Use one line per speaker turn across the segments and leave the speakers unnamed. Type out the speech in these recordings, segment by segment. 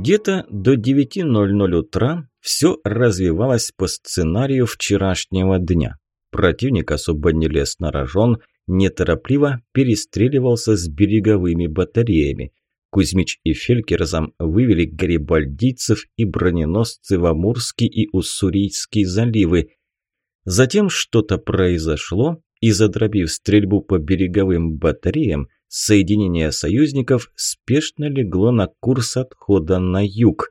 Где-то до 9.00 утра все развивалось по сценарию вчерашнего дня. Противник особо не лез на рожон, неторопливо перестреливался с береговыми батареями. Кузьмич и Фелькерзам вывели гарибальдийцев и броненосцы в Амурский и Уссурийский заливы. Затем что-то произошло, и задробив стрельбу по береговым батареям, соединение союзников спешно легло на курс отхода на юг.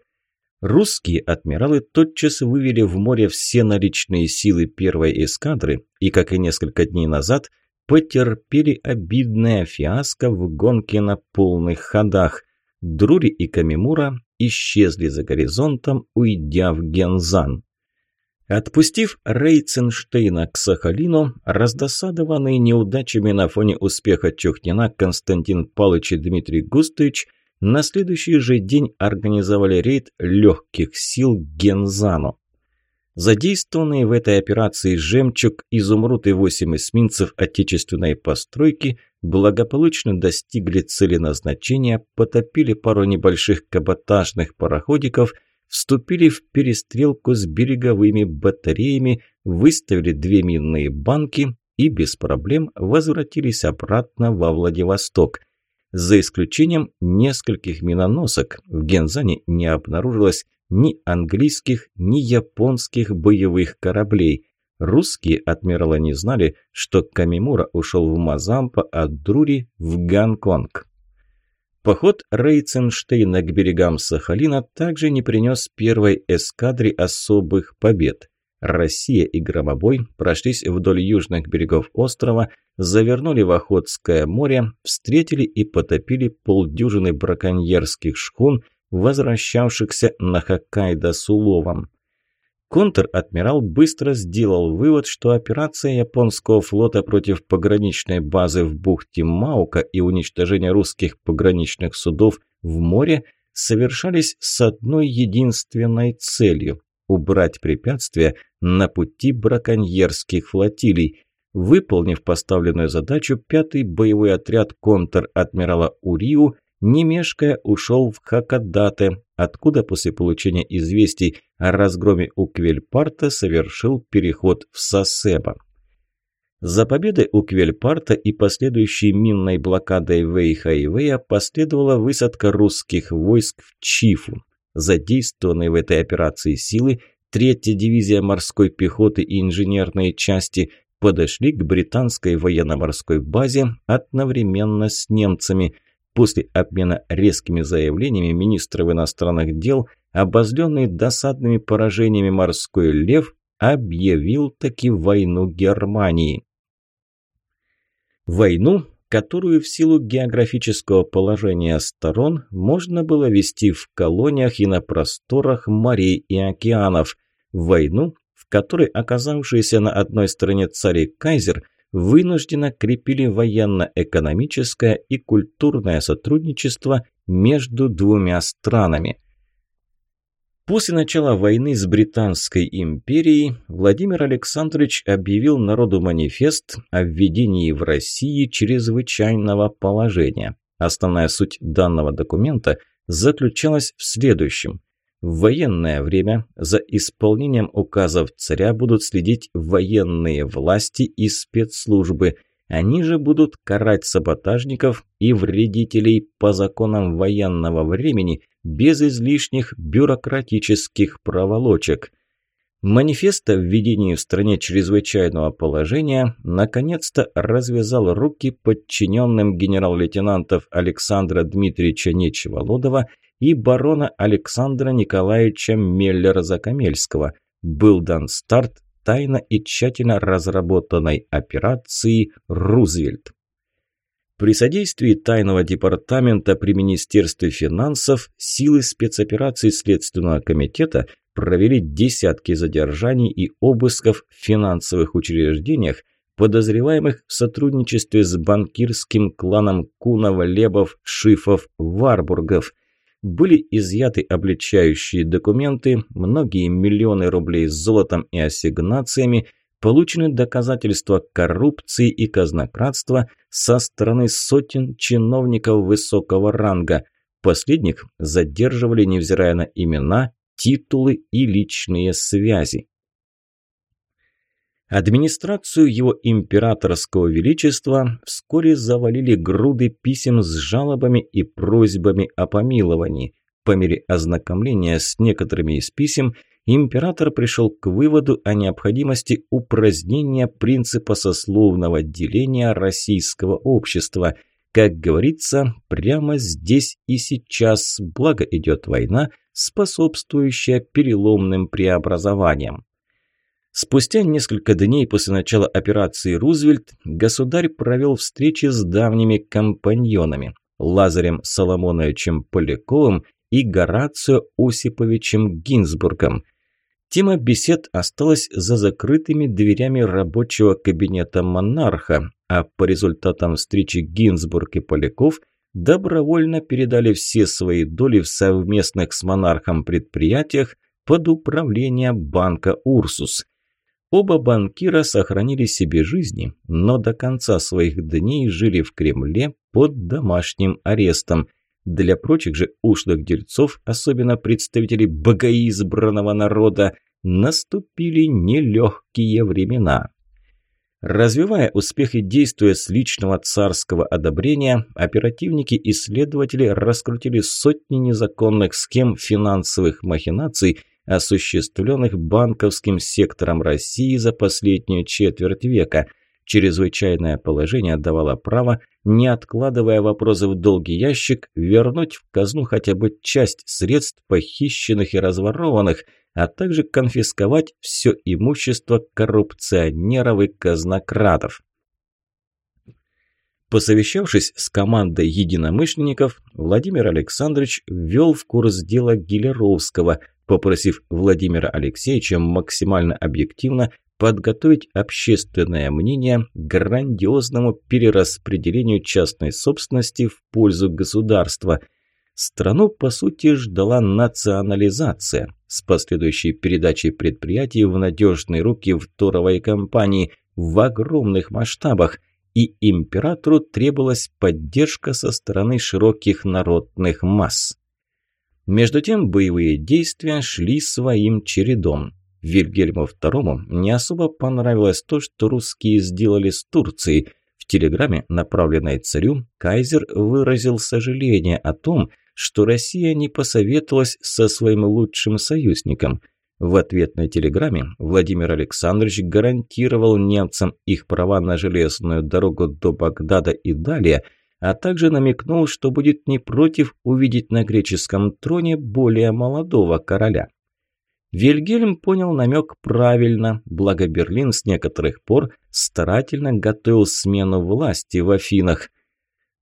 Русские адмиралы тотчас вывели в море все наличные силы первой эскадры и, как и несколько дней назад, потерпели обидное фиаско в гонке на полных ходах. Друри и Камимура исчезли за горизонтом, уйдя в Гензан. Отпустив Рейценштейна к Сахалину, раздосадованный неудачами на фоне успеха Чухнина Константин Павлович и Дмитрий Густович на следующий же день организовали рейд легких сил Гензану. Задействованные в этой операции «Жемчуг», «Изумруд» и восемь эсминцев отечественной постройки благополучно достигли цели назначения, потопили пару небольших каботажных пароходиков – вступили в перестрелку с береговыми батареями, выставили две минные банки и без проблем возвратились обратно во Владивосток. За исключением нескольких миноносок в Гензане не обнаружилось ни английских, ни японских боевых кораблей. Русские адмиралы не знали, что Камимура ушел в Мазампа, а Друри – в Гонконг. Поход Рейценштейна к берегам Сахалина также не принес первой эскадре особых побед. Россия и Громобой прошлись вдоль южных берегов острова, завернули в Охотское море, встретили и потопили полдюжины браконьерских шхун, возвращавшихся на Хоккайдо с уловом. Контр-адмирал быстро сделал вывод, что операция японского флота против пограничной базы в бухте Маука и уничтожение русских пограничных судов в море совершались с одной единственной целью – убрать препятствия на пути браконьерских флотилий. Выполнив поставленную задачу, пятый боевой отряд контр-адмирала Уриу – не мешкая ушел в Хакадате, откуда после получения известий о разгроме у Квельпарта совершил переход в Сосеба. За победой у Квельпарта и последующей минной блокадой Вейха-Ивея последовала высадка русских войск в Чифу. Задействованные в этой операции силы Третья дивизия морской пехоты и инженерные части подошли к британской военно-морской базе одновременно с немцами – После обмена резкими заявлениями министров иностранных дел, обозленный досадными поражениями морской лев, объявил таки войну Германии. Войну, которую в силу географического положения сторон можно было вести в колониях и на просторах морей и океанов. Войну, в которой оказавшиеся на одной стороне царь и кайзер – вынужденно крепили военно-экономическое и культурное сотрудничество между двумя странами. После начала войны с Британской империей Владимир Александрович объявил народу манифест о введении в России чрезвычайного положения. Основная суть данного документа заключалась в следующем. В военное время за исполнением указов царя будут следить военные власти и спецслужбы. Они же будут карать саботажников и вредителей по законам военного времени без излишних бюрократических проволочек. Манифест о введении в стране чрезвычайного положения наконец-то развязал руки подчиненным генерал-лейтенантов Александра Дмитриевича Нечеволодова барона Александра Николаевича Меллера-Закамельского. Был дан старт тайно и тщательно разработанной операции «Рузвельт». При содействии тайного департамента при Министерстве финансов силы спецопераций Следственного комитета провели десятки задержаний и обысков в финансовых учреждениях, подозреваемых в сотрудничестве с банкирским кланом Кунова, Лебов, Шифов, Варбургов – были изъяты обличающие документы, многие миллионы рублей с золотом и ассигнациями, получены доказательства коррупции и казнократства со стороны сотен чиновников высокого ранга. Последних задерживали, невзирая на имена, титулы и личные связи. Администрацию его императорского величества вскоре завалили груды писем с жалобами и просьбами о помиловании. По мере ознакомления с некоторыми из писем император пришел к выводу о необходимости упразднения принципа сословного деления российского общества. Как говорится, прямо здесь и сейчас, благо идет война, способствующая переломным преобразованиям. Спустя несколько дней после начала операции «Рузвельт» государь провел встречи с давними компаньонами Лазарем Соломоновичем Поляковым и Горацио Осиповичем Гинзбургом. Тема бесед осталась за закрытыми дверями рабочего кабинета монарха, а по результатам встречи Гинзбург и Поляков добровольно передали все свои доли в совместных с монархом предприятиях под управление банка «Урсус». Оба банкира сохранили себе жизни, но до конца своих дней жили в Кремле под домашним арестом. Для прочих же ушлых дельцов, особенно представителей богоизбранного народа, наступили нелегкие времена. Развивая успехи действия с личного царского одобрения, оперативники и следователи раскрутили сотни незаконных схем финансовых махинаций осуществленных банковским сектором России за последнюю четверть века. Чрезвычайное положение давало право, не откладывая вопросы в долгий ящик, вернуть в казну хотя бы часть средств, похищенных и разворованных, а также конфисковать все имущество коррупционеров и казнократов. Посовещавшись с командой единомышленников, Владимир Александрович ввел в курс дела Гилеровского, попросив Владимира Алексеевича максимально объективно подготовить общественное мнение к грандиозному перераспределению частной собственности в пользу государства. Страну, по сути, ждала национализация с последующей передачей предприятий в надежные руки второй компании в огромных масштабах, и императору требовалась поддержка со стороны широких народных масс. Между тем боевые действия шли своим чередом. Вильгельму II не особо понравилось то, что русские сделали с Турцией. В телеграмме, направленной царю, кайзер выразил сожаление о том, что Россия не посоветовалась со своим лучшим союзником. В ответной телеграмме Владимир Александрович гарантировал немцам их права на железную дорогу до Багдада и далее – а также намекнул, что будет не против увидеть на греческом троне более молодого короля. Вильгельм понял намек правильно, благо Берлин с некоторых пор старательно готовил смену власти в Афинах.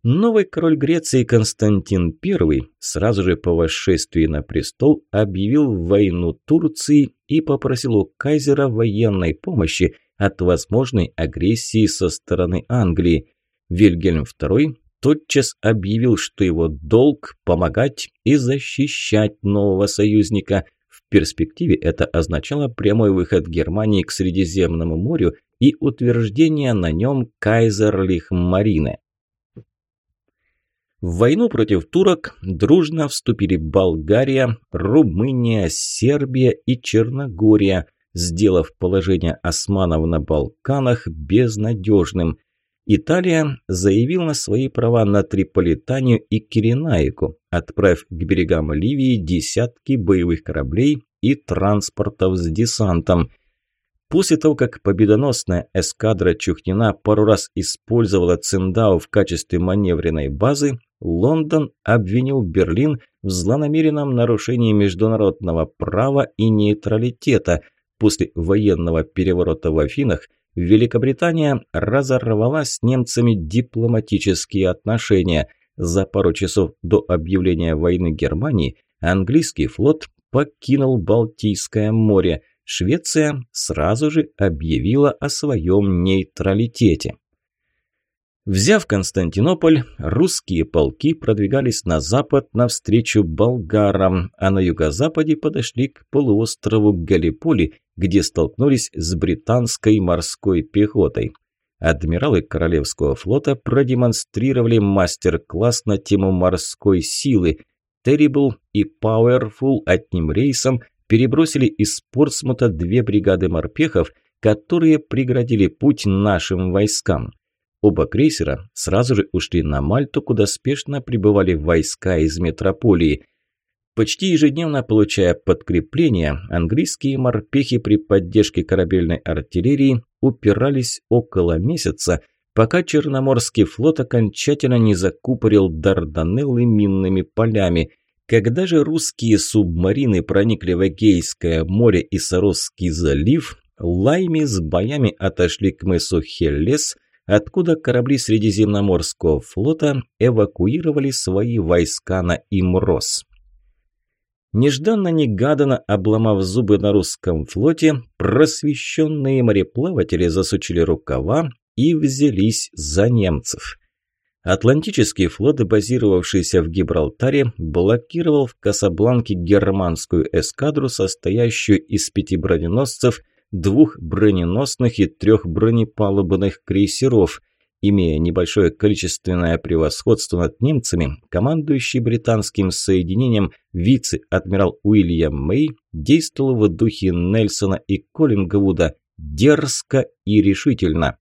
Новый король Греции Константин I сразу же по восшествии на престол объявил войну Турции и попросил у кайзера военной помощи от возможной агрессии со стороны Англии. Вильгельм II тотчас объявил, что его долг – помогать и защищать нового союзника. В перспективе это означало прямой выход Германии к Средиземному морю и утверждение на нем Кайзерлих-Марины. В войну против турок дружно вступили Болгария, Румыния, Сербия и Черногория, сделав положение османов на Балканах безнадежным. Италия заявила свои права на Триполитанию и Киренаику, отправив к берегам Ливии десятки боевых кораблей и транспортов с десантом. После того, как победоносная эскадра Чухнина пару раз использовала Циндау в качестве маневренной базы, Лондон обвинил Берлин в злонамеренном нарушении международного права и нейтралитета. После военного переворота в Афинах Великобритания разорвала с немцами дипломатические отношения. За пару часов до объявления войны Германии английский флот покинул Балтийское море. Швеция сразу же объявила о своем нейтралитете. Взяв Константинополь, русские полки продвигались на запад навстречу болгарам, а на юго-западе подошли к полуострову Галиполи, где столкнулись с британской морской пехотой. Адмиралы Королевского флота продемонстрировали мастер-класс на тему морской силы. Terrible и Powerful одним рейсом перебросили из Портсмута две бригады морпехов, которые преградили путь нашим войскам. Оба крейсера сразу же ушли на Мальту, куда спешно прибывали войска из метрополии. Почти ежедневно получая подкрепление, английские морпехи при поддержке корабельной артиллерии упирались около месяца, пока Черноморский флот окончательно не закупорил Дарданеллы минными полями. Когда же русские субмарины проникли в Эгейское море и Саросский залив, Лайми с боями отошли к мысу Хеллес, откуда корабли Средиземноморского флота эвакуировали свои войска на Имрос. Нежданно-негаданно обломав зубы на русском флоте, просвещенные мореплаватели засучили рукава и взялись за немцев. Атлантический флот, базировавшийся в Гибралтаре, блокировал в Касабланке германскую эскадру, состоящую из пяти броненосцев – двух броненосных и трех бронепалубных крейсеров. Имея небольшое количественное превосходство над немцами, командующий британским соединением вице-адмирал Уильям Мэй действовал в духе Нельсона и Коллингвуда дерзко и решительно.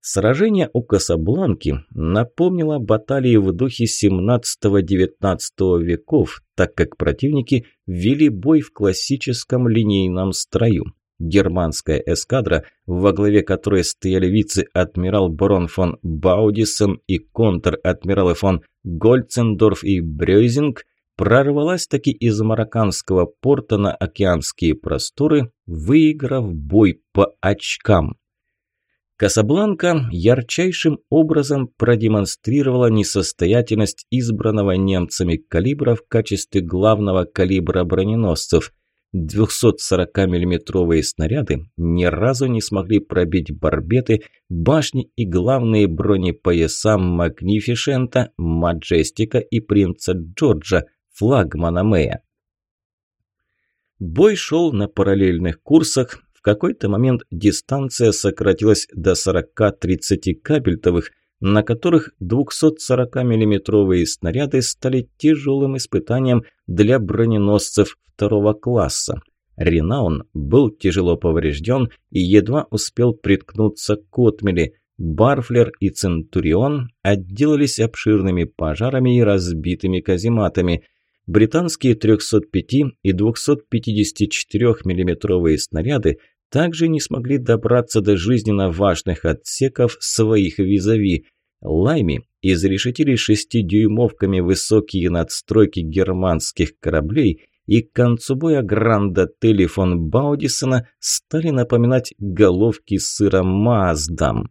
Сражение у Касабланки напомнило баталии в духе 17-19 веков, так как противники вели бой в классическом линейном строю. Германская эскадра, во главе которой стояли вице-адмирал Барон фон Баудисон и контр-адмиралы фон Гольцендорф и Брёйзинг, прорвалась таки из марокканского порта на океанские просторы, выиграв бой по очкам. Касабланка ярчайшим образом продемонстрировала несостоятельность избранного немцами калибра в качестве главного калибра броненосцев. 240 миллиметровые снаряды ни разу не смогли пробить барбеты, башни и главные бронепояса Магнифишента, Маджестика и Принца Джорджа, флагмана Мэя. Бой шел на параллельных курсах. В какой-то момент дистанция сократилась до 40-30 кабельтовых, на которых 240 миллиметровые снаряды стали тяжелым испытанием для броненосцев второго класса. Ренаун был тяжело поврежден и едва успел приткнуться к отмели. Барфлер и Центурион отделались обширными пожарами и разбитыми казематами. Британские 305 и 254 миллиметровые снаряды также не смогли добраться до жизненно важных отсеков своих визави. Лайми изрешетили шестидюймовками высокие надстройки германских кораблей, и к концу боя Гранда Телли фон Баудисона стали напоминать головки сыра Маздам.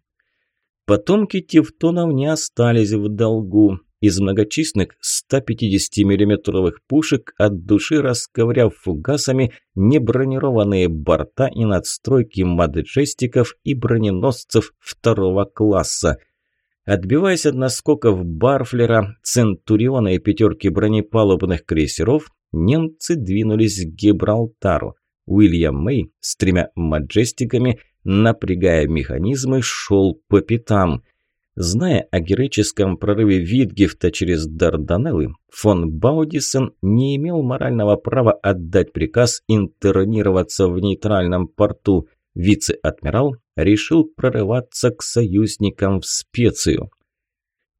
Потомки Тевтонов не остались в долгу. Из многочисленных 150 миллиметровых пушек от души расковыряв фугасами небронированные борта и надстройки маджестиков и броненосцев второго класса. Отбиваясь от наскоков Барфлера, Центуриона и пятерки бронепалубных крейсеров, немцы двинулись к Гибралтару. Уильям Мэй с тремя маджестиками, напрягая механизмы, шел по пятам – Зная о героическом прорыве Витгефта через Дарданеллы, фон Баудисон не имел морального права отдать приказ интернироваться в нейтральном порту. Вице-адмирал решил прорываться к союзникам в специю.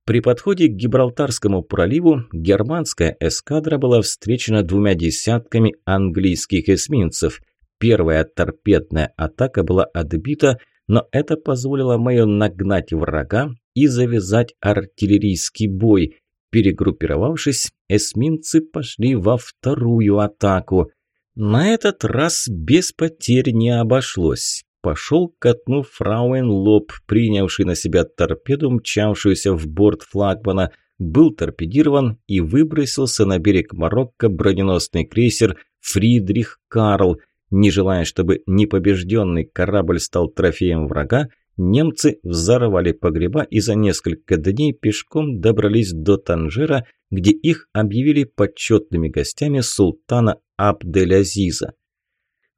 При подходе к Гибралтарскому проливу германская эскадра была встречена двумя десятками английских эсминцев. Первая торпедная атака была отбита, но это позволило Мэю нагнать врага и завязать артиллерийский бой. Перегруппировавшись, эсминцы пошли во вторую атаку. На этот раз без потерь не обошлось. Пошел котну Фрауэн Лоб, принявший на себя торпеду, мчавшуюся в борт флагмана, был торпедирован и выбросился на берег Марокко броненосный крейсер «Фридрих Карл», не желая, чтобы непобежденный корабль стал трофеем врага, немцы взорвали погреба и за несколько дней пешком добрались до Танжера, где их объявили почетными гостями султана Абдель-Азиза.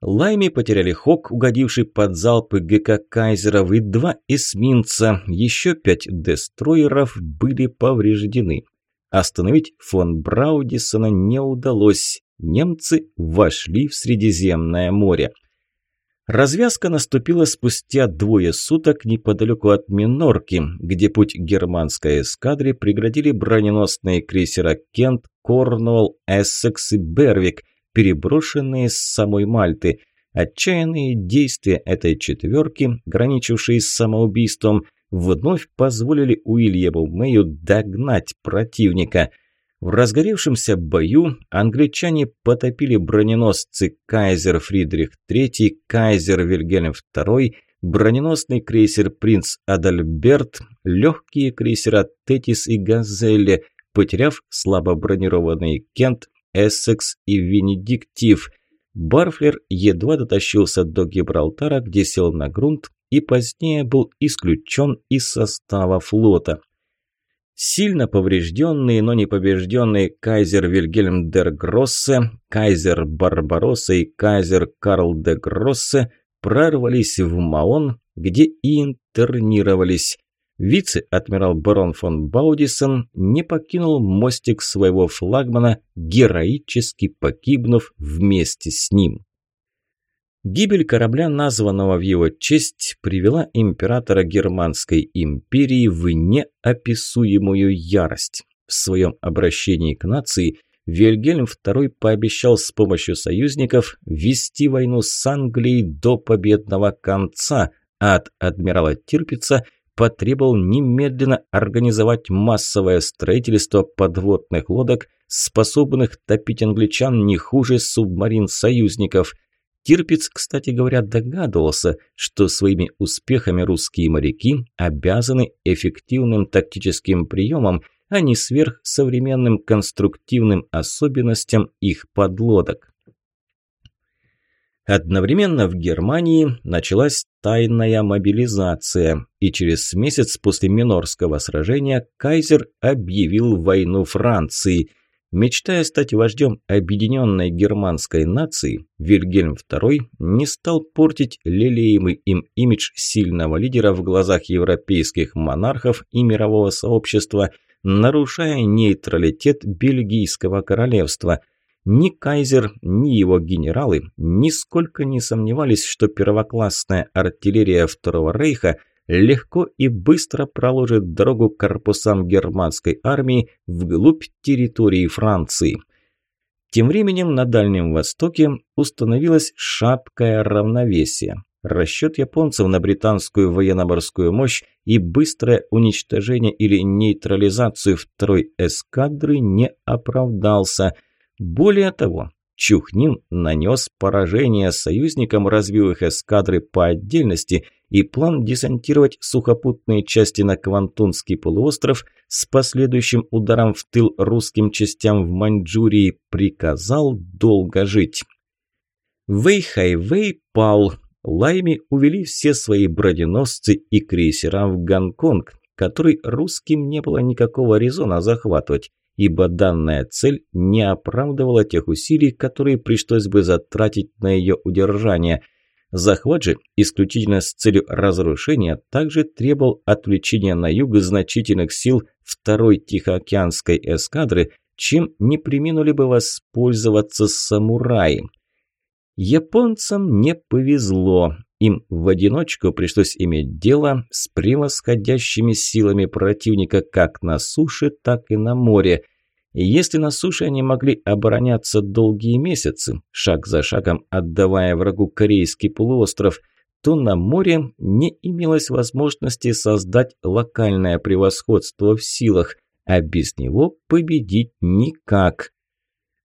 Лайми потеряли Хок, угодивший под залпы ГК Кайзеров, и два эсминца, еще пять дестроеров были повреждены. Остановить фон Браудисона не удалось. Немцы вошли в Средиземное море. Развязка наступила спустя двое суток неподалеку от Минорки, где путь германской эскадре преградили броненосные крейсера «Кент», «Корнуолл», «Эссекс» и «Бервик», переброшенные с самой Мальты. Отчаянные действия этой четверки, граничившие с самоубийством, вновь позволили Уильяму Мэю догнать противника – в разгоревшемся бою англичане потопили броненосцы «Кайзер Фридрих III», «Кайзер Вильгельм II», броненосный крейсер «Принц Адальберт», легкие крейсера «Тетис» и «Газелли», потеряв слабо бронированный «Кент», «Эссекс» и «Венедиктив». Барфлер едва дотащился до Гибралтара, где сел на грунт и позднее был исключен из состава флота. Сильно поврежденные, но не побежденные кайзер Вильгельм дер Гроссе, кайзер Барбаросса и кайзер Карл де Гроссе прорвались в Маон, где и интернировались. Вице-адмирал барон фон Баудисон не покинул мостик своего флагмана, героически погибнув вместе с ним. Гибель корабля, названного в его честь, привела императора Германской империи в неописуемую ярость. В своем обращении к нации Вильгельм II пообещал с помощью союзников вести войну с Англией до победного конца, а от адмирала Тирпица потребовал немедленно организовать массовое строительство подводных лодок, способных топить англичан не хуже субмарин союзников – Тирпиц, кстати говоря, догадывался, что своими успехами русские моряки обязаны эффективным тактическим приемам, а не сверхсовременным конструктивным особенностям их подлодок. Одновременно в Германии началась тайная мобилизация, и через месяц после Минорского сражения Кайзер объявил войну Франции – Мечтая стать вождем объединенной германской нации, Вильгельм II не стал портить лелеемый им имидж сильного лидера в глазах европейских монархов и мирового сообщества, нарушая нейтралитет бельгийского королевства. Ни кайзер, ни его генералы нисколько не сомневались, что первоклассная артиллерия Второго Рейха – легко и быстро проложит дорогу корпусам германской армии вглубь территории Франции. Тем временем на Дальнем Востоке установилось шаткое равновесие. Расчет японцев на британскую военно-морскую мощь и быстрое уничтожение или нейтрализацию второй эскадры не оправдался. Более того, Чухнин нанес поражение союзникам, разбив их эскадры по отдельности – и план десантировать сухопутные части на Квантунский полуостров с последующим ударом в тыл русским частям в Маньчжурии приказал долго жить. Вэйхайвэй пал. Лайми увели все свои броненосцы и крейсера в Гонконг, который русским не было никакого резона захватывать, ибо данная цель не оправдывала тех усилий, которые пришлось бы затратить на ее удержание – Захват же, исключительно с целью разрушения, также требовал отвлечения на юг значительных сил второй Тихоокеанской эскадры, чем не приминули бы воспользоваться самураи. Японцам не повезло. Им в одиночку пришлось иметь дело с превосходящими силами противника как на суше, так и на море – если на суше они могли обороняться долгие месяцы, шаг за шагом отдавая врагу Корейский полуостров, то на море не имелось возможности создать локальное превосходство в силах, а без него победить никак.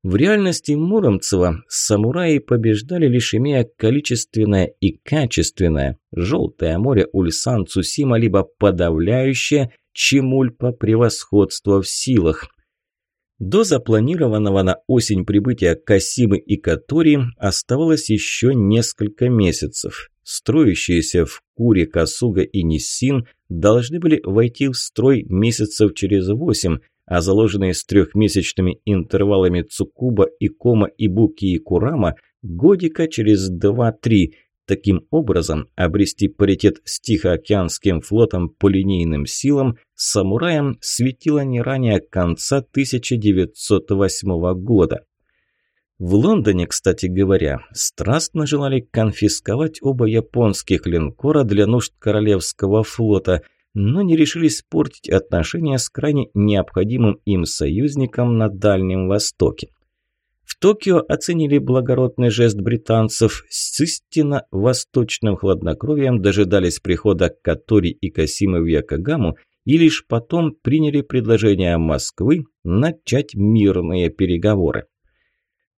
В реальности Муромцева самураи побеждали лишь имея количественное и качественное «желтое море Ульсан Цусима» либо подавляющее Чемульпа превосходство в силах. До запланированного на осень прибытия Касимы и Катори оставалось еще несколько месяцев. Строящиеся в Куре, Касуга и Ниссин должны были войти в строй месяцев через восемь, а заложенные с трехмесячными интервалами Цукуба, Икома, Ибуки и Курама годика через два-три. Таким образом, обрести паритет с Тихоокеанским флотом по линейным силам самураям светило не ранее конца 1908 года. В Лондоне, кстати говоря, страстно желали конфисковать оба японских линкора для нужд Королевского флота, но не решились портить отношения с крайне необходимым им союзником на Дальнем Востоке. В Токио оценили благородный жест британцев, с истинно восточным хладнокровием дожидались прихода Катори и Касимы в Якогаму и лишь потом приняли предложение Москвы начать мирные переговоры.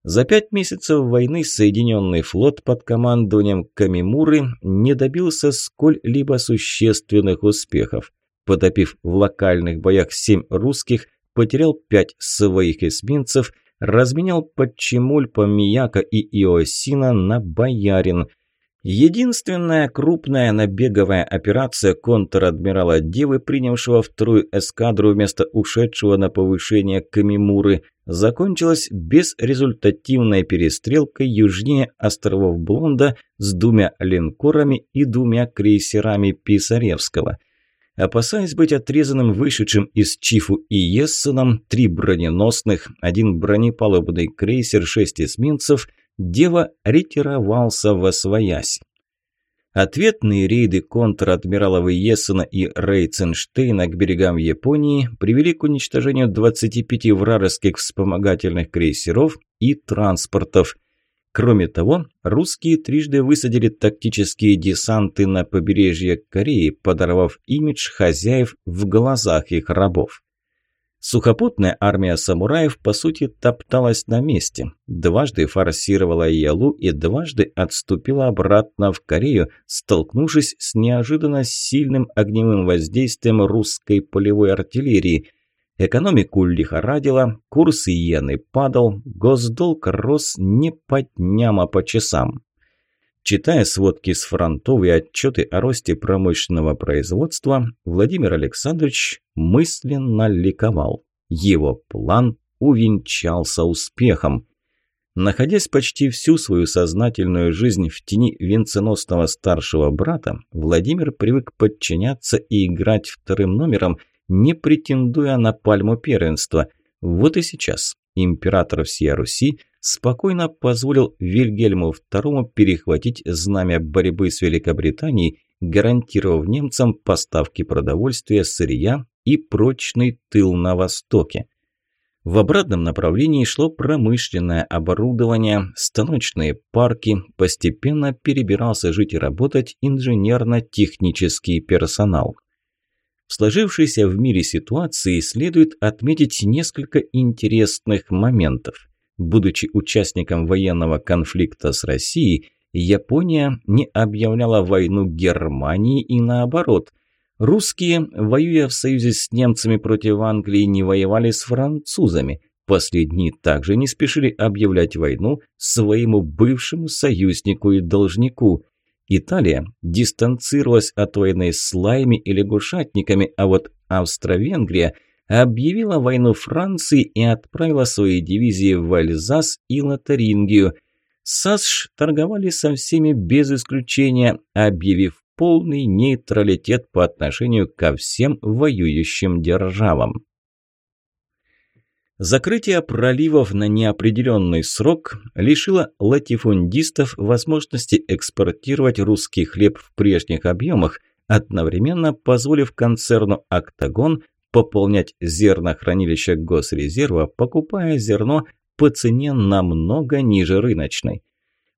За пять месяцев войны Соединенный флот под командованием Камимуры не добился сколь-либо существенных успехов. Потопив в локальных боях семь русских, потерял пять своих эсминцев, разменял Подчемульпа, Мияка и Иосина на Боярин – Единственная крупная набеговая операция контр-адмирала Девы, принявшего вторую эскадру вместо ушедшего на повышение Камимуры, закончилась безрезультативной перестрелкой южнее островов Блонда с двумя линкорами и двумя крейсерами Писаревского. Опасаясь быть отрезанным вышедшим из Чифу и Ессеном, три броненосных, один бронепалубный крейсер, шесть эсминцев – Дева ретировался во своясь. Ответные рейды контр-адмиралов Ессена и Рейценштейна к берегам Японии привели к уничтожению 25 вражеских вспомогательных крейсеров и транспортов. Кроме того, русские трижды высадили тактические десанты на побережье Кореи, подорвав имидж хозяев в глазах их рабов. Сухопутная армия самураев, по сути, топталась на месте. Дважды форсировала Ялу и дважды отступила обратно в Корею, столкнувшись с неожиданно сильным огневым воздействием русской полевой артиллерии. Экономику лихорадило, курс иены падал, госдолг рос не по дням, а по часам. Читая сводки с фронтов и отчеты о росте промышленного производства, Владимир Александрович мысленно ликовал. Его план увенчался успехом. Находясь почти всю свою сознательную жизнь в тени венценосного старшего брата, Владимир привык подчиняться и играть вторым номером, не претендуя на пальму первенства. Вот и сейчас император всей Руси спокойно позволил Вильгельму II перехватить знамя борьбы с Великобританией, гарантировав немцам поставки продовольствия, сырья и прочный тыл на востоке. В обратном направлении шло промышленное оборудование, станочные парки, постепенно перебирался жить и работать инженерно-технический персонал. В сложившейся в мире ситуации следует отметить несколько интересных моментов. Будучи участником военного конфликта с Россией, Япония не объявляла войну Германии и наоборот. Русские, воюя в союзе с немцами против Англии, не воевали с французами. Последние также не спешили объявлять войну своему бывшему союзнику и должнику. Италия дистанцировалась от войны с лаями и лягушатниками, а вот Австро-Венгрия – объявила войну Франции и отправила свои дивизии в Альзас и Лотарингию. САСШ торговали со всеми без исключения, объявив полный нейтралитет по отношению ко всем воюющим державам. Закрытие проливов на неопределенный срок лишило латифундистов возможности экспортировать русский хлеб в прежних объемах, одновременно позволив концерну «Октагон» пополнять зернохранилища Госрезерва, покупая зерно по цене намного ниже рыночной.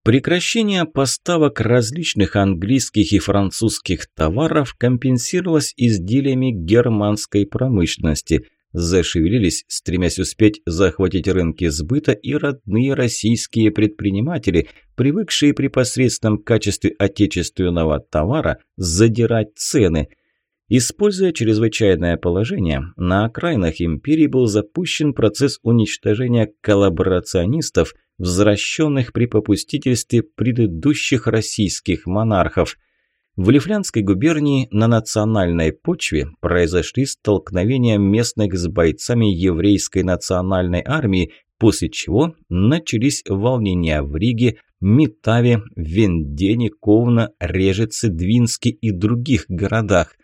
Прекращение поставок различных английских и французских товаров компенсировалось изделиями германской промышленности. Зашевелились, стремясь успеть захватить рынки сбыта и родные российские предприниматели, привыкшие при посредственном качестве отечественного товара задирать цены – Используя чрезвычайное положение, на окраинах империи был запущен процесс уничтожения коллаборационистов, возвращенных при попустительстве предыдущих российских монархов. В Лифлянской губернии на национальной почве произошли столкновения местных с бойцами еврейской национальной армии, после чего начались волнения в Риге, Метаве, Вендене, Ковна, Режице, Двинске и других городах.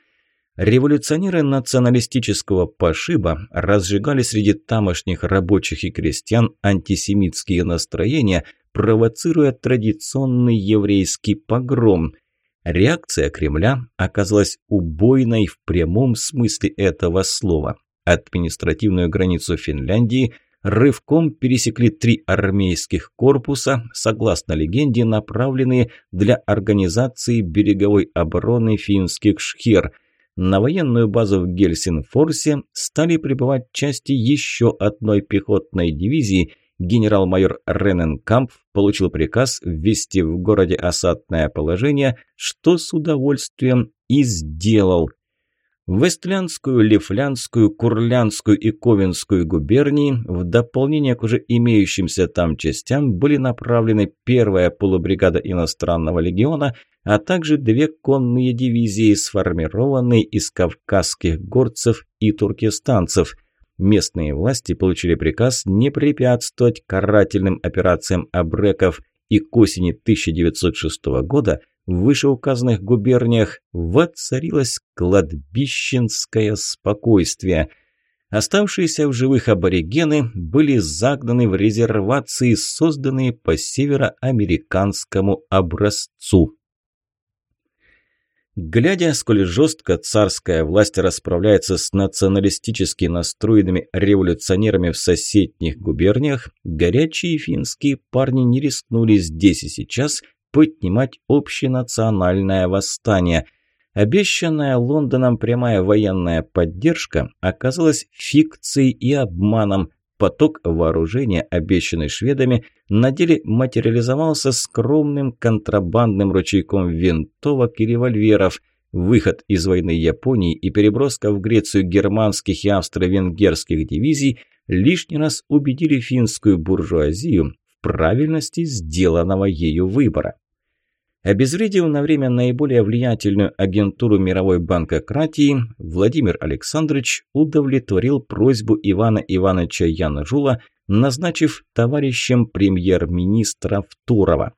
Революционеры националистического пошиба разжигали среди тамошних рабочих и крестьян антисемитские настроения, провоцируя традиционный еврейский погром. Реакция Кремля оказалась убойной в прямом смысле этого слова. Административную границу Финляндии рывком пересекли три армейских корпуса, согласно легенде, направленные для организации береговой обороны финских шхер – на военную базу в Гельсинфорсе стали прибывать части еще одной пехотной дивизии. Генерал-майор Рененкамп получил приказ ввести в городе осадное положение, что с удовольствием и сделал – Вестлянскую, Лифлянскую, Курлянскую и Ковенскую губернии в дополнение к уже имеющимся там частям были направлены первая полубригада иностранного легиона, а также две конные дивизии, сформированные из кавказских горцев и туркестанцев. Местные власти получили приказ не препятствовать карательным операциям абреков и к осени 1906 года – в вышеуказанных губерниях воцарилось кладбищенское спокойствие. Оставшиеся в живых аборигены были загнаны в резервации, созданные по североамериканскому образцу. Глядя, сколь жестко царская власть расправляется с националистически настроенными революционерами в соседних губерниях, горячие финские парни не рискнули здесь и сейчас – поднимать общенациональное восстание. Обещанная Лондоном прямая военная поддержка оказалась фикцией и обманом. Поток вооружения, обещанный шведами, на деле материализовался скромным контрабандным ручейком винтовок и револьверов – Выход из войны Японии и переброска в Грецию германских и австро-венгерских дивизий лишний раз убедили финскую буржуазию в правильности сделанного ею выбора. Обезвредив на время наиболее влиятельную агентуру мировой банкократии, Владимир Александрович удовлетворил просьбу Ивана Ивановича Янжула, назначив товарищем премьер-министра Втурова.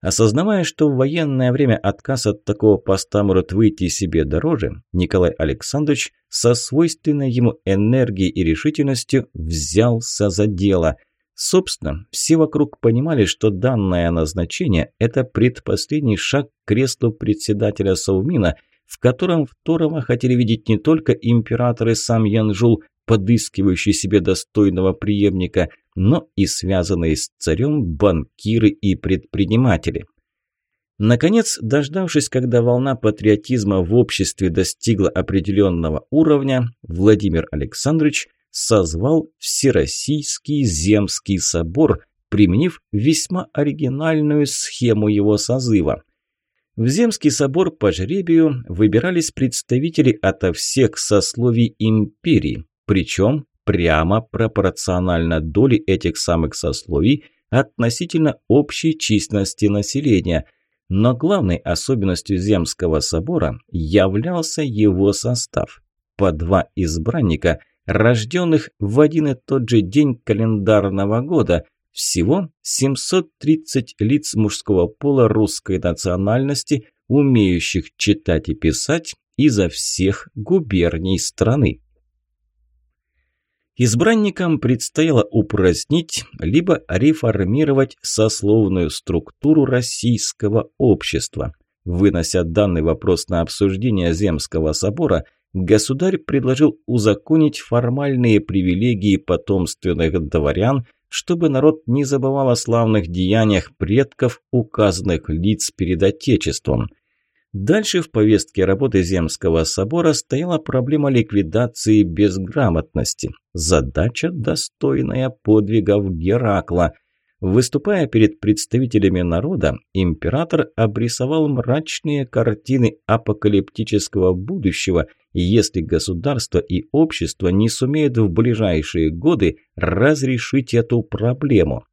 Осознавая, что в военное время отказ от такого поста может выйти себе дороже, Николай Александрович со свойственной ему энергией и решительностью взялся за дело – Собственно, все вокруг понимали, что данное назначение – это предпоследний шаг к креслу председателя Совмина, в котором Второго хотели видеть не только император и сам Янжул, подыскивающий себе достойного преемника, но и связанные с царем банкиры и предприниматели. Наконец, дождавшись, когда волна патриотизма в обществе достигла определенного уровня, Владимир Александрович созвал Всероссийский Земский собор, применив весьма оригинальную схему его созыва. В Земский собор по жребию выбирались представители ото всех сословий империи, причем прямо пропорционально доли этих самых сословий относительно общей численности населения. Но главной особенностью Земского собора являлся его состав. По два избранника – рожденных в один и тот же день календарного года. Всего 730 лиц мужского пола русской национальности, умеющих читать и писать изо всех губерний страны. Избранникам предстояло упразднить либо реформировать сословную структуру российского общества. Вынося данный вопрос на обсуждение Земского собора, государь предложил узаконить формальные привилегии потомственных дворян, чтобы народ не забывал о славных деяниях предков указанных лиц перед Отечеством. Дальше в повестке работы Земского собора стояла проблема ликвидации безграмотности. Задача, достойная подвигов Геракла – Выступая перед представителями народа, император обрисовал мрачные картины апокалиптического будущего, если государство и общество не сумеют в ближайшие годы разрешить эту проблему.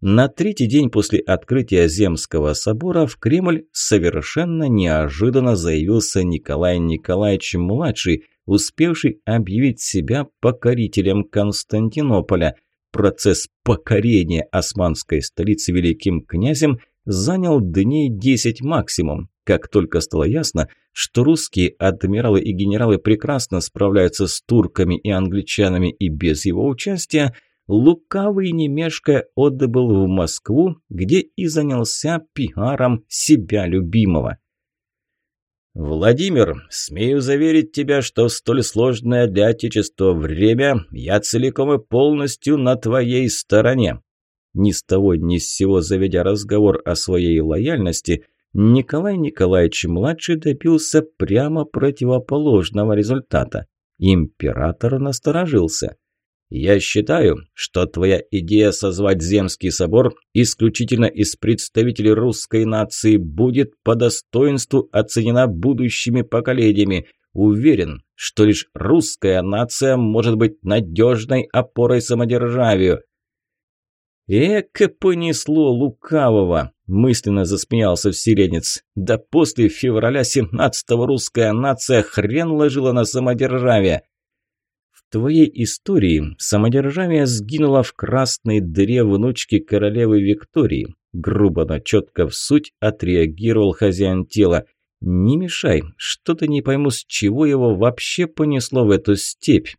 На третий день после открытия Земского собора в Кремль совершенно неожиданно заявился Николай Николаевич-младший, успевший объявить себя покорителем Константинополя – процесс покорения османской столицы великим князем занял дней 10 максимум. Как только стало ясно, что русские адмиралы и генералы прекрасно справляются с турками и англичанами и без его участия, лукавый не отбыл в Москву, где и занялся пиаром себя любимого. «Владимир, смею заверить тебя, что в столь сложное для Отечества время я целиком и полностью на твоей стороне». Ни с того ни с сего заведя разговор о своей лояльности, Николай Николаевич-младший добился прямо противоположного результата. Император насторожился. Я считаю, что твоя идея созвать Земский собор исключительно из представителей русской нации будет по достоинству оценена будущими поколениями. Уверен, что лишь русская нация может быть надежной опорой самодержавию. «Эка понесло лукавого!» – мысленно засмеялся всеренец. «Да после февраля 17-го русская нация хрен ложила на самодержавие!» Твоей истории самодержавие сгинуло в красной дыре внучки королевы Виктории. Грубо, но четко в суть отреагировал хозяин тела. «Не мешай, что-то не пойму, с чего его вообще понесло в эту степь».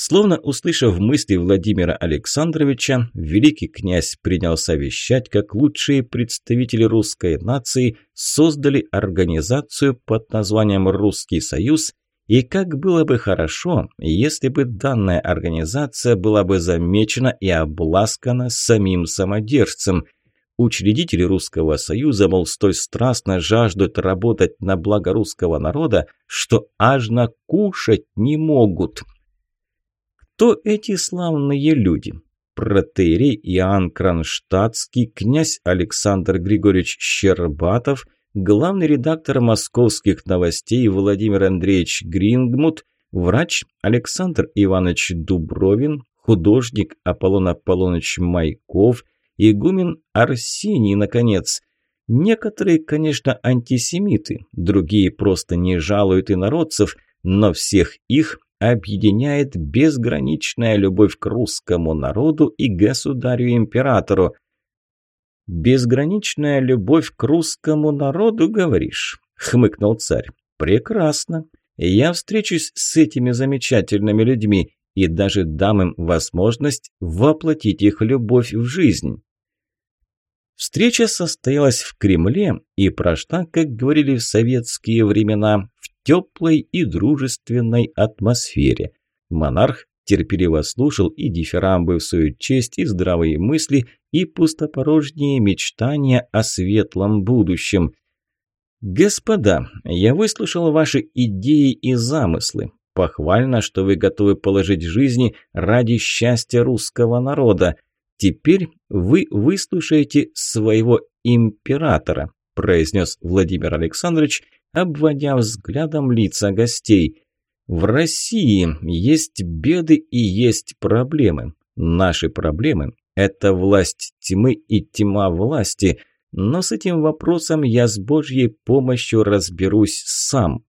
Словно услышав мысли Владимира Александровича, великий князь принялся вещать, как лучшие представители русской нации создали организацию под названием «Русский Союз», и как было бы хорошо, если бы данная организация была бы замечена и обласкана самим самодержцем. Учредители Русского Союза, мол, столь страстно жаждут работать на благо русского народа, что аж накушать не могут. Кто эти славные люди? Протеерей Иоанн Кронштадтский, князь Александр Григорьевич Щербатов – главный редактор московских новостей Владимир Андреевич Грингмут, врач Александр Иванович Дубровин, художник Аполлон Аполлоныч Майков, игумен Арсений, наконец. Некоторые, конечно, антисемиты, другие просто не жалуют инородцев, но всех их объединяет безграничная любовь к русскому народу и государю-императору – «Безграничная любовь к русскому народу, говоришь?» – хмыкнул царь. «Прекрасно. Я встречусь с этими замечательными людьми и даже дам им возможность воплотить их любовь в жизнь». Встреча состоялась в Кремле и прошла, как говорили в советские времена, в теплой и дружественной атмосфере. Монарх терпеливо слушал и дифирамбы в свою честь, и здравые мысли, и пустопорожние мечтания о светлом будущем. «Господа, я выслушал ваши идеи и замыслы. Похвально, что вы готовы положить жизни ради счастья русского народа. Теперь вы выслушаете своего императора», произнес Владимир Александрович, обводя взглядом лица гостей. В России есть беды и есть проблемы. Наши проблемы – это власть тьмы и тьма власти, но с этим вопросом я с Божьей помощью разберусь сам.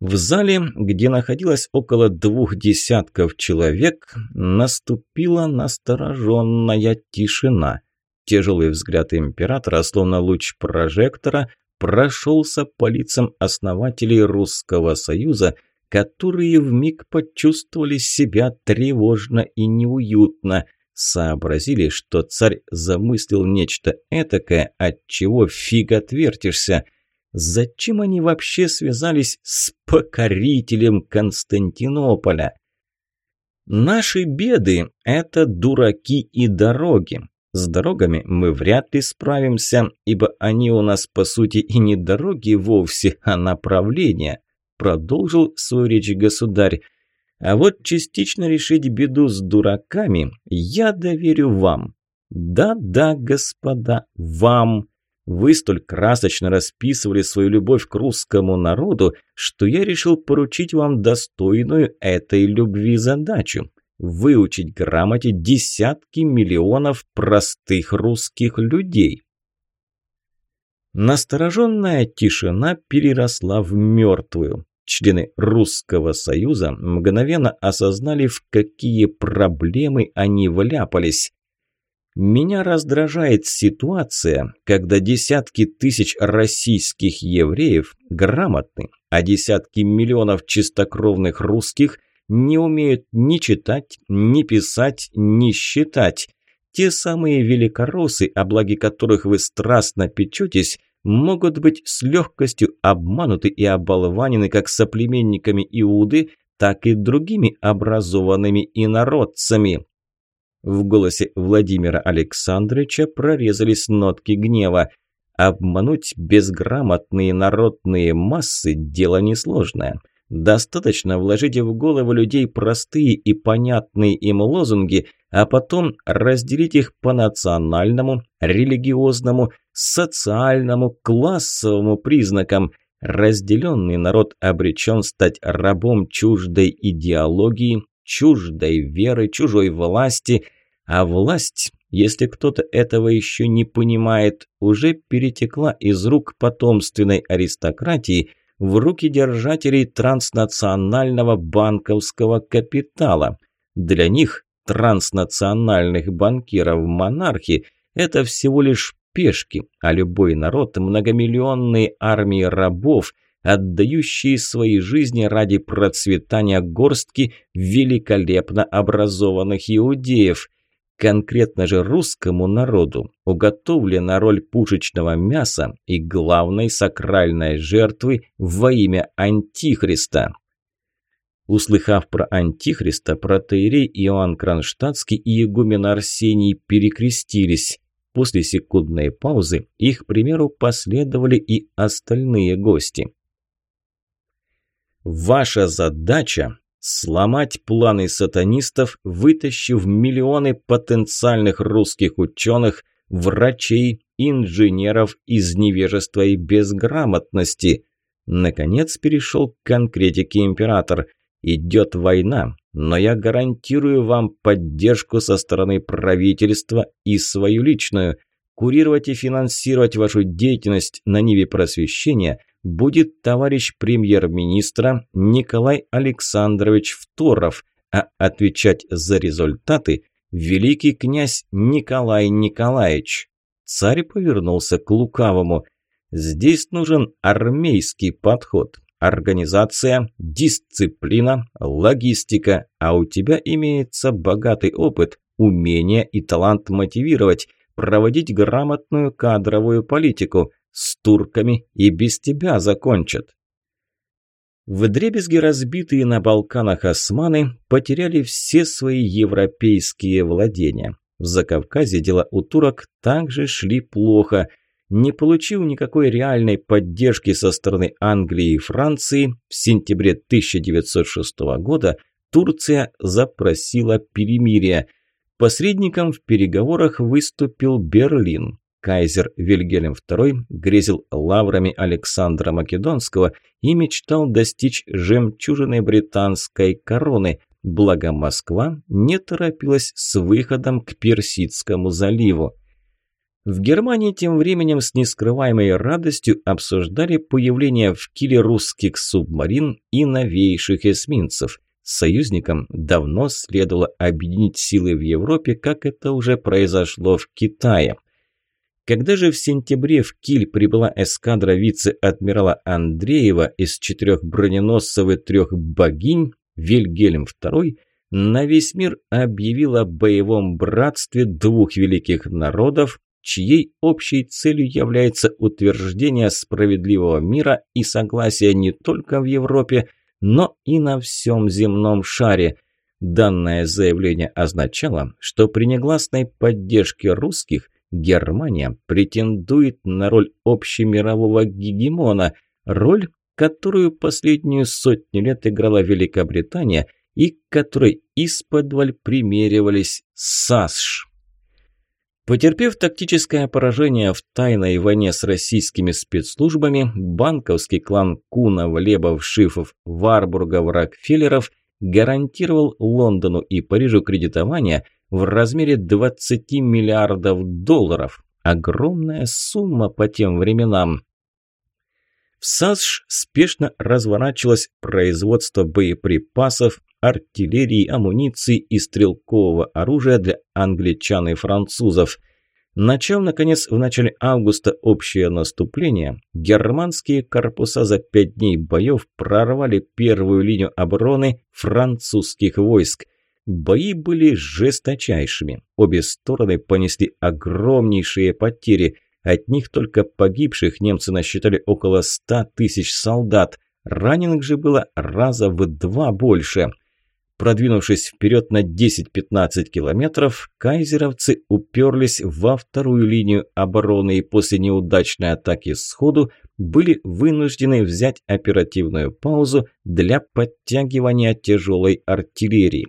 В зале, где находилось около двух десятков человек, наступила настороженная тишина. Тяжелый взгляд императора, словно луч прожектора, прошелся по лицам основателей Русского Союза – которые вмиг почувствовали себя тревожно и неуютно, сообразили, что царь замыслил нечто этакое, от чего фиг отвертишься. Зачем они вообще связались с покорителем Константинополя? Наши беды – это дураки и дороги. С дорогами мы вряд ли справимся, ибо они у нас по сути и не дороги вовсе, а направления продолжил свою речь государь. А вот частично решить беду с дураками я доверю вам. Да-да, господа, вам. Вы столь красочно расписывали свою любовь к русскому народу, что я решил поручить вам достойную этой любви задачу – выучить грамоте десятки миллионов простых русских людей. Настороженная тишина переросла в мертвую. Члены Русского Союза мгновенно осознали, в какие проблемы они вляпались. Меня раздражает ситуация, когда десятки тысяч российских евреев грамотны, а десятки миллионов чистокровных русских не умеют ни читать, ни писать, ни считать. Те самые великороссы, о благе которых вы страстно печетесь, могут быть с легкостью обмануты и оболванены как соплеменниками Иуды, так и другими образованными инородцами. В голосе Владимира Александровича прорезались нотки гнева. Обмануть безграмотные народные массы – дело несложное. Достаточно вложить в голову людей простые и понятные им лозунги, а потом разделить их по национальному, религиозному, социальному, классовому признакам. Разделенный народ обречен стать рабом чуждой идеологии, чуждой веры, чужой власти, а власть, если кто-то этого еще не понимает, уже перетекла из рук потомственной аристократии в руки держателей транснационального банковского капитала. Для них, транснациональных банкиров монархи, это всего лишь пешки, а любой народ – многомиллионные армии рабов – отдающие свои жизни ради процветания горстки великолепно образованных иудеев. Конкретно же русскому народу уготовлена роль пушечного мяса и главной сакральной жертвы во имя Антихриста. Услыхав про Антихриста, протеерей Иоанн Кронштадтский и игумен Арсений перекрестились. После секундной паузы их примеру последовали и остальные гости. Ваша задача – сломать планы сатанистов, вытащив миллионы потенциальных русских ученых, врачей, инженеров из невежества и безграмотности. Наконец перешел к конкретике император. Идет война, но я гарантирую вам поддержку со стороны правительства и свою личную. Курировать и финансировать вашу деятельность на ниве просвещения – будет товарищ премьер-министра Николай Александрович Второв, а отвечать за результаты – великий князь Николай Николаевич. Царь повернулся к лукавому. Здесь нужен армейский подход. Организация, дисциплина, логистика, а у тебя имеется богатый опыт, умение и талант мотивировать, проводить грамотную кадровую политику – с турками и без тебя закончат. Вдребезги разбитые на Балканах османы потеряли все свои европейские владения. В Закавказье дела у турок также шли плохо. Не получив никакой реальной поддержки со стороны Англии и Франции, в сентябре 1906 года Турция запросила перемирие. Посредником в переговорах выступил Берлин. Кайзер Вильгельм II грезил лаврами Александра Македонского и мечтал достичь жемчужины британской короны, благо Москва не торопилась с выходом к Персидскому заливу. В Германии тем временем с нескрываемой радостью обсуждали появление в Киле русских субмарин и новейших эсминцев. Союзникам давно следовало объединить силы в Европе, как это уже произошло в Китае – когда же в сентябре в Киль прибыла эскадра вице-адмирала Андреева из четырех броненосцев и трех богинь, Вильгельм II на весь мир объявил о боевом братстве двух великих народов, чьей общей целью является утверждение справедливого мира и согласия не только в Европе, но и на всем земном шаре. Данное заявление означало, что при негласной поддержке русских – Германия претендует на роль общемирового гегемона, роль, которую последнюю сотню лет играла Великобритания и к которой исподволь примеривались САСШ. Потерпев тактическое поражение в тайной войне с российскими спецслужбами, банковский клан Кунов, Лебов, Шифов, Варбургов, Рокфеллеров гарантировал Лондону и Парижу кредитование – в размере 20 миллиардов долларов. Огромная сумма по тем временам. В САСШ спешно разворачивалось производство боеприпасов, артиллерии, амуниции и стрелкового оружия для англичан и французов. Начав, наконец, в начале августа общее наступление, германские корпуса за пять дней боев прорвали первую линию обороны французских войск. Бои были жесточайшими. Обе стороны понесли огромнейшие потери – от них только погибших немцы насчитали около ста тысяч солдат. Раненых же было раза в два больше. Продвинувшись вперед на 10-15 километров, кайзеровцы уперлись во вторую линию обороны и после неудачной атаки сходу были вынуждены взять оперативную паузу для подтягивания тяжелой артиллерии.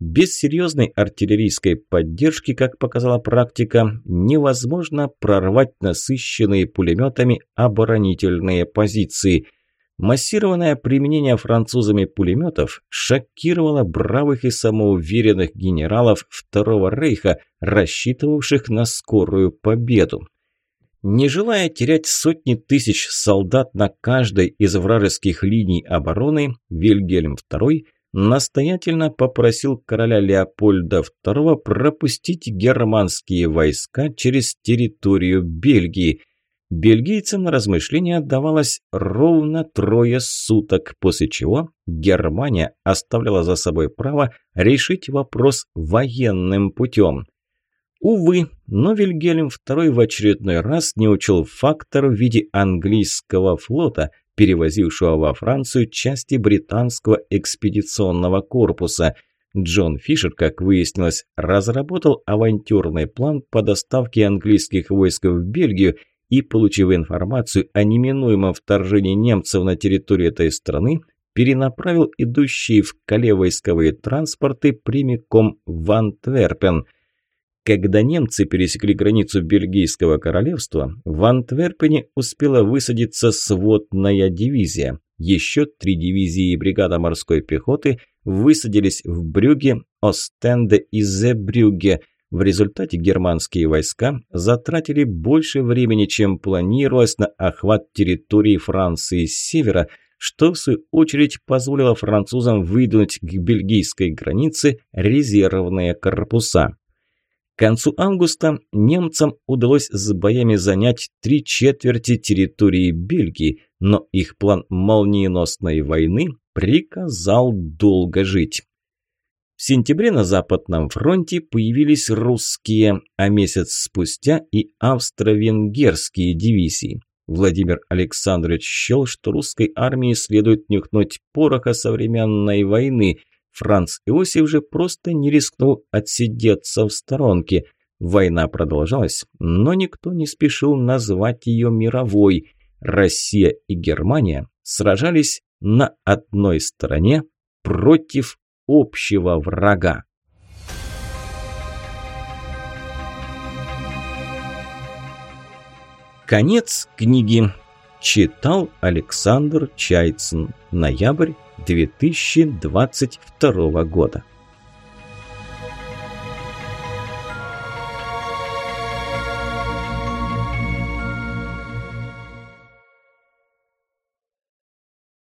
Без серьезной артиллерийской поддержки, как показала практика, невозможно прорвать насыщенные пулеметами оборонительные позиции. Массированное применение французами пулеметов шокировало бравых и самоуверенных генералов Второго Рейха, рассчитывавших на скорую победу. Не желая терять сотни тысяч солдат на каждой из вражеских линий обороны, Вильгельм II настоятельно попросил короля Леопольда II пропустить германские войска через территорию Бельгии. Бельгийцам на размышление давалось ровно трое суток, после чего Германия оставляла за собой право решить вопрос военным путем. Увы, но Вильгельм II в очередной раз не учел фактор в виде английского флота – перевозившего во Францию части британского экспедиционного корпуса. Джон Фишер, как выяснилось, разработал авантюрный план по доставке английских войск в Бельгию и, получив информацию о неминуемом вторжении немцев на территорию этой страны, перенаправил идущие в Кале войсковые транспорты прямиком в Антверпен – когда немцы пересекли границу Бельгийского королевства, в Антверпене успела высадиться сводная дивизия. Еще три дивизии и бригада морской пехоты высадились в Брюге, Остенде и Зебрюге. В результате германские войска затратили больше времени, чем планировалось на охват территории Франции с севера, что в свою очередь позволило французам выдвинуть к бельгийской границе резервные корпуса. К концу августа немцам удалось с боями занять три четверти территории Бельгии, но их план молниеносной войны приказал долго жить. В сентябре на Западном фронте появились русские, а месяц спустя и австро-венгерские дивизии. Владимир Александрович счел, что русской армии следует нюхнуть пороха современной войны – Франц Иосиф же просто не рискнул отсидеться в сторонке. Война продолжалась, но никто не спешил назвать ее мировой. Россия и Германия сражались на одной стороне против общего врага. Конец книги. Читал Александр Чайцин. Ноябрь 2022 года.